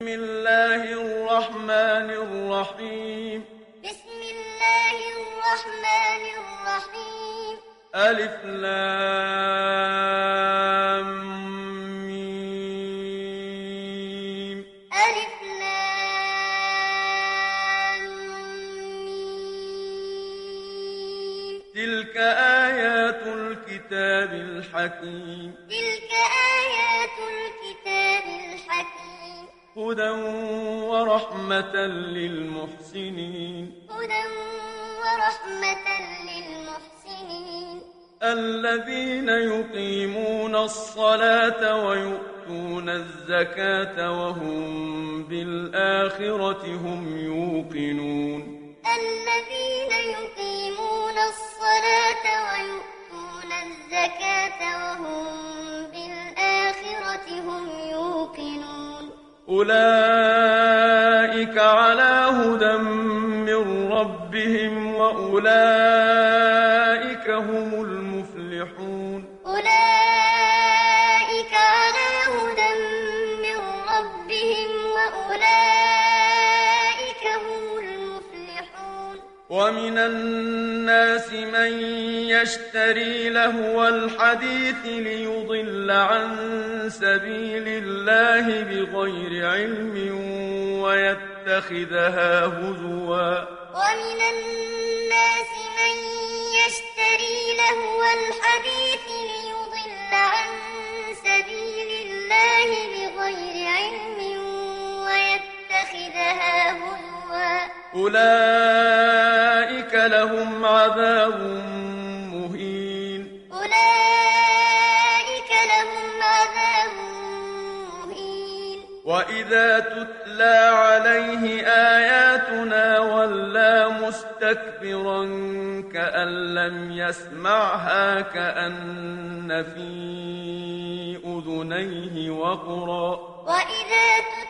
بسم الله الرحمن الرحيم بسم الله الرحمن الرحيم ألف لام ميم ألف لام ميم تلك آيات الكتاب الحكيم هدى ورحمة للمحسنين. هدى ورحمة للمحسنين. الذين يقيمون الصلاة ويؤتون الزكاة وهم بالآخرة هم يوقنون. الذين يقيمون الصلاة ويؤتون الزكاة وهم بالآخرة هم يوقنون. أولئك على هدى من ربهم وأولئك هم المفلحون. أولئك على هدى من ربهم وأولئك ومن الناس من يشتري لهو الحديث ليضل عن سبيل الله بغير علم ويتخذها هزوا. ومن الناس من يشتري لهو الحديث ليضل عن سبيل الله بغير علم ويتخذها هزوا. أولئك لهم عذاب مهين. أولئك لهم عذاب مهين. وإذا تتلى عليه آياتنا ولى مستكبرا كأن لم يسمعها كأن في أذنيه وقرا. وإذا تتلى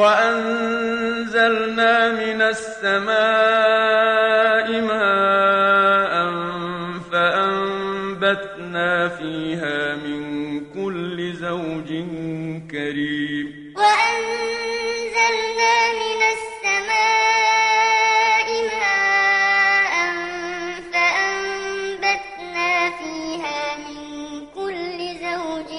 وأنزلنا من السماء ماء فأنبتنا فيها من كل زوج كريم. وأنزلنا من السماء ماء فأنبتنا فيها من كل زوج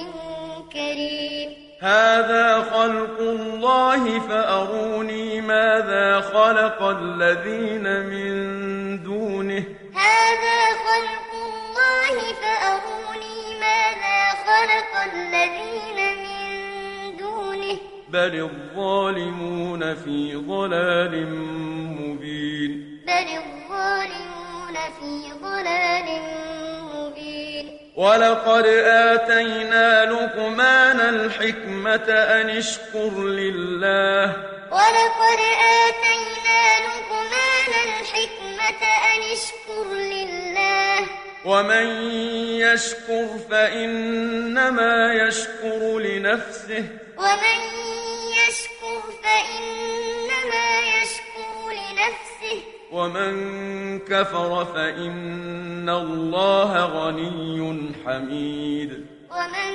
كريم. هذا خلق الله فأروني ماذا خلق الذين من دونه. هذا خلق الله فأروني ماذا خلق الذين من دونه. بل الظالمون في ضلال مبين. بل الظالمون في ضلال مبين. ولقد آتينا لقمان الحكمة أن اشكر لله. ولقد آتينا لقمان الحكمة أن اشكر لله. ومن يشكر فإنما يشكر لنفسه. ومن يشكر فإنما ومن كفر فإن الله غني حميد. ومن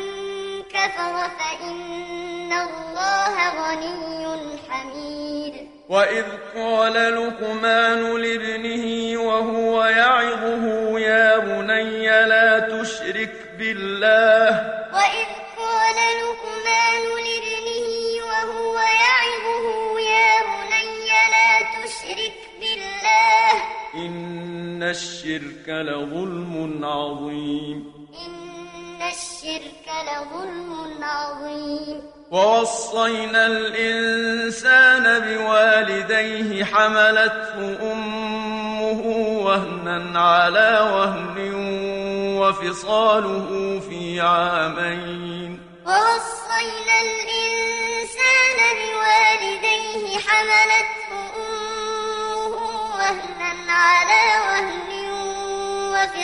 كفر فإن الله غني حميد. وإذ قال لقمان لابنه وهو يعظه يا بني لا تشرك بالله الشرك لظلم عظيم. إن الشرك لظلم عظيم. ووصينا الإنسان بوالديه حملته أمه وهنا على وهن وفصاله في عامين. ووصينا الإنسان بوالديه حملته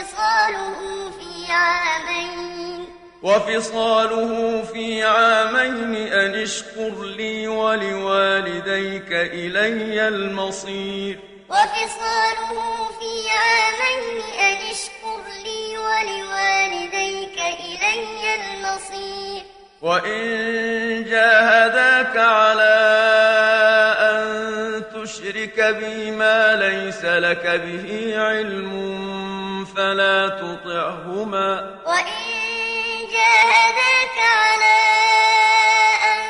وفصاله في عامين. وفصاله في عامين أن اشكر لي ولوالديك إلي المصير. وفصاله في عامين أن اشكر لي ولوالديك إلي المصير. وإن جاهداك على تشرك بي ما ليس لك به علم فلا تطعهما. وإن جاهداك على أن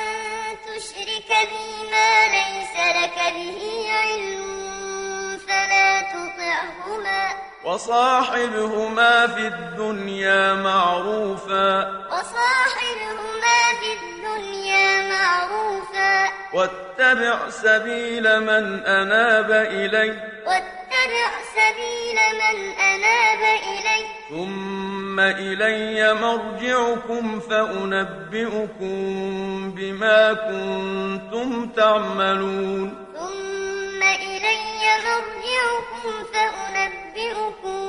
تشرك بي ما ليس لك به علم فلا تطعهما. وصاحبهما في الدنيا معروفا. واتبع سبيل من أناب إلي. واتبع سبيل من أناب إلي. ثم إلي مرجعكم فأنبئكم بما كنتم تعملون. ثم إلي مرجعكم فأنبئكم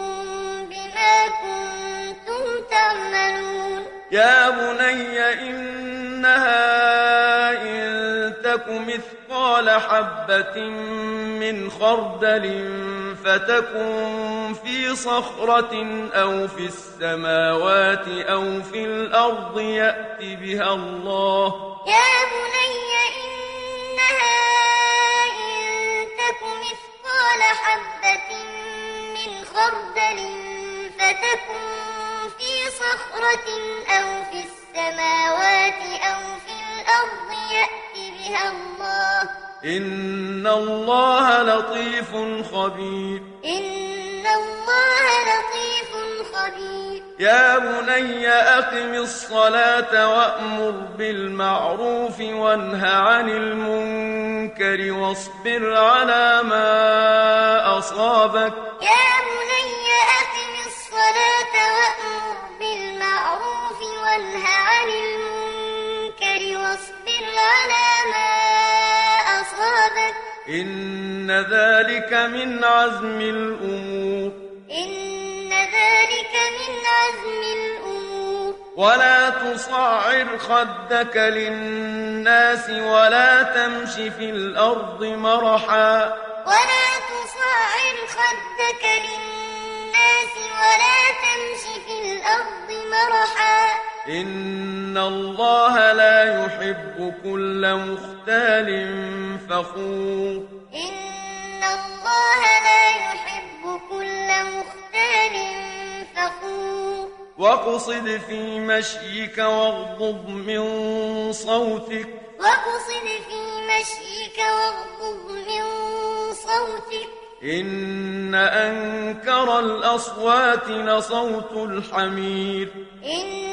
بما كنتم تعملون. يا بني إنها إن تك مثقال حبة من خردل فتكن في صخرة أو في السماوات أو في الأرض يأت بها الله. يا بني إنها إن تك مثقال حبة من خردل فتكن في صخرة أو في السماوات أو في الأرض يأت بها الله. إن الله لطيف خبير. إن الله لطيف خبير. يا بني أقم الصلاة وأمر بالمعروف وانه عن المنكر واصبر على ما أصابك. يا إن ذلك من عزم الأمور. إن ذلك من عزم الأمور. ولا تصعر خدك للناس ولا تمش في الأرض مرحا. ولا تصعر خدك للناس ولا تمش في الأرض مرحا. إن الله لا يحب كل مختال فخور إن الله لا يحب كل مختال فخور واقصد في مشيك واغضض من صوتك واقصد في مشيك واغضض من صوتك إن أنكر الأصوات لصوت الحمير إن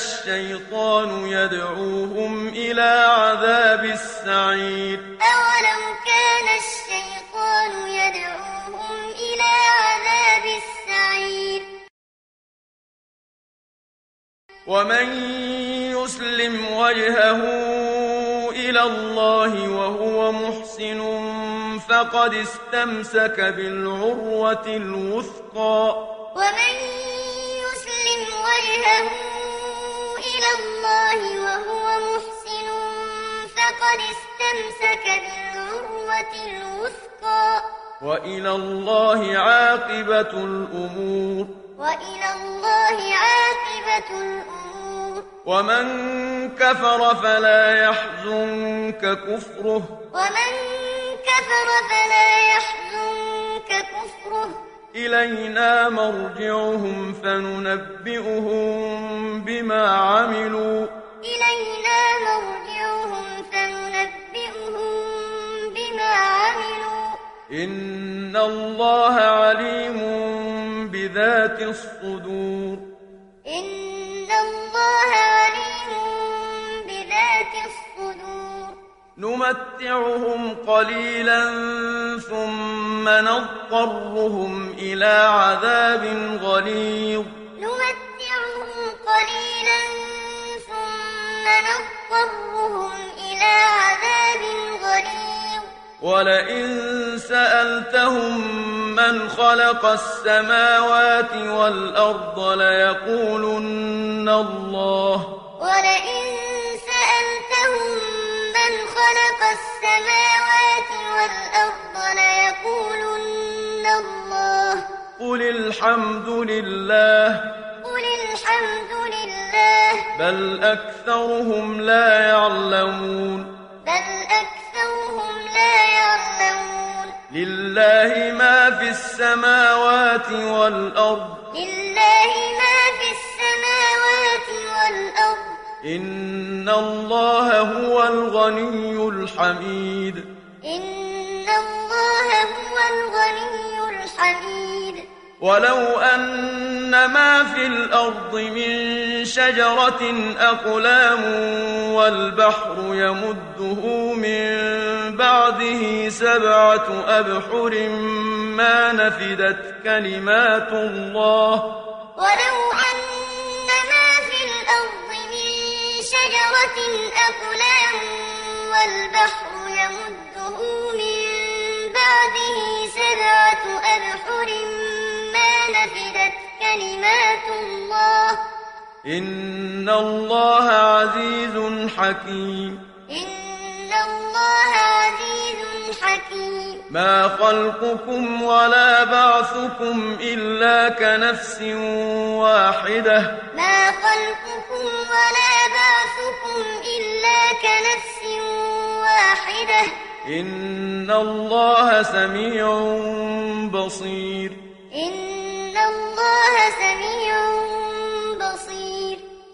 الشيطان يدعوهم إلى عذاب السعير. أولو كان الشيطان يدعوهم إلى عذاب السعير. ومن يسلم وجهه إلى الله وهو محسن فقد استمسك بالعروة الوثقى. ومن يسلم وجهه فقد استمسك بالعروة الوثقى. وإلى الله عاقبة الأمور. وإلى الله عاقبة الأمور. ومن كفر فلا يحزنك كفره. ومن كفر فلا يحزنك كفره. إلينا مرجعهم فننبئهم بما عملوا. إلينا مرجعهم إن الله عليم بذات الصدور إن الله عليم بذات الصدور نمتعهم قليلا ثم نضطرهم إلى عذاب غليظ نمتعهم قليلا ثم نضطرهم إلى عذاب ولئن سألتهم من خلق السماوات والأرض ليقولن الله. ولئن سألتهم من خلق السماوات والأرض ليقولن الله. قل الحمد لله. قل الحمد لله. بل أكثرهم لا يعلمون. بل أكثرهم لله ما في السماوات والأرض. لله ما في السماوات والأرض. إن الله هو الغني الحميد. إن الله هو الغني الحميد. ولو أن ما في الأرض من شجرة أقلام والبحر يمده من بعده سبعة أبحر ما نفدت كلمات الله. ولو أن ما في الأرض من شجرة أقلام والبحر يمده من بعده سبعة أبحر ما نفدت كلمات الله. إن الله عزيز حكيم. إن الله عزيز حكيم. ما خلقكم ولا بعثكم إلا كنفس واحدة. ما خلقكم ولا بعثكم إلا كنفس واحدة. إن الله سميع بصير. إن الله سميع بصير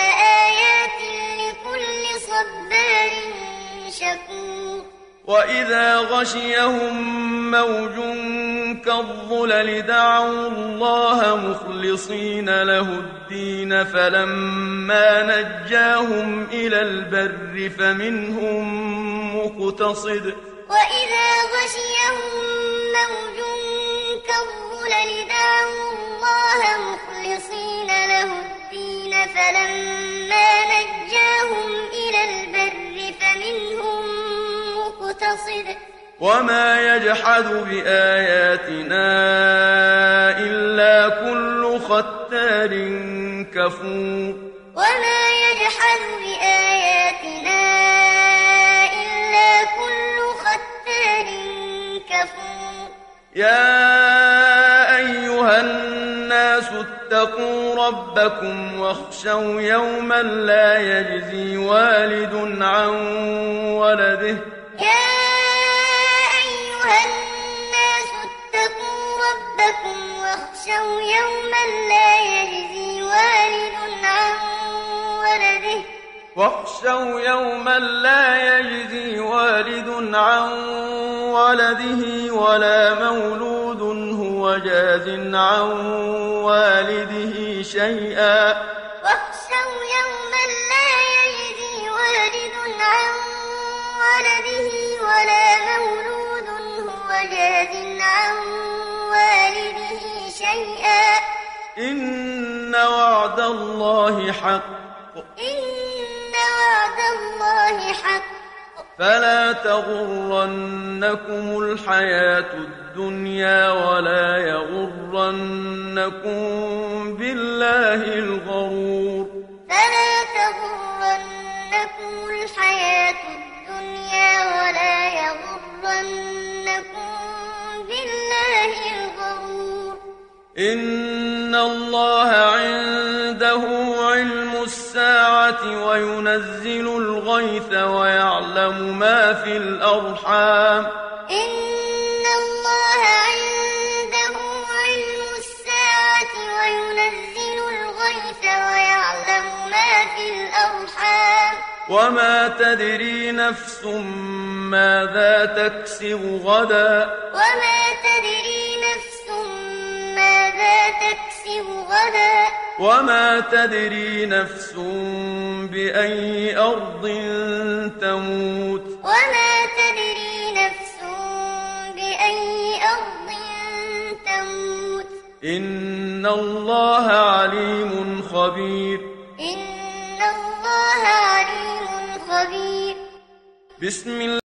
ذلك لآيات لكل صبار شكور. وإذا غشيهم موج كالظلل دعوا الله مخلصين له الدين فلما نجاهم إلى البر فمنهم مقتصد. وإذا غشيهم موج كالظلل دعوا الله مخلصين له الدين فلما نجاهم إلى البر فمنهم مقتصد. وما يجحد بآياتنا إلا كل ختار كفور. وما يجحد بآياتنا إلا كل ختار كفور. يا اتقوا ربكم واخشوا يوما لا يجزي والد عن ولده. يا أيها الناس اتقوا ربكم واخشوا يوما لا يجزي والد عن ولده. واخشوا يوما لا يجزي والد عن ولده ولا مولود هو جاز عن والده شيئا. واخشوا يوما لا يجزي والد عن ولده ولا مولود هو جاز عن والده شيئا. إن وعد الله حق. إن وعد الله حق. فلا تغرنكم الحياة الدنيا ولا يغرنكم بالله الغرور. فلا تغرنكم الحياة الدنيا ولا يغرنكم بالله الغرور. إن الله الساعة وينزل الغيث ويعلم ما في الأرحام إن الله عنده علم الساعة وينزل الغيث ويعلم ما في الأرحام وما تدري نفس ماذا تكسب غدا وما تدري نفس ماذا تكسب غدا وما تدري نفس بأي أرض تموت وما تدري نفس بأي أرض تموت إن الله عليم خبير إن الله عليم خبير بسم الله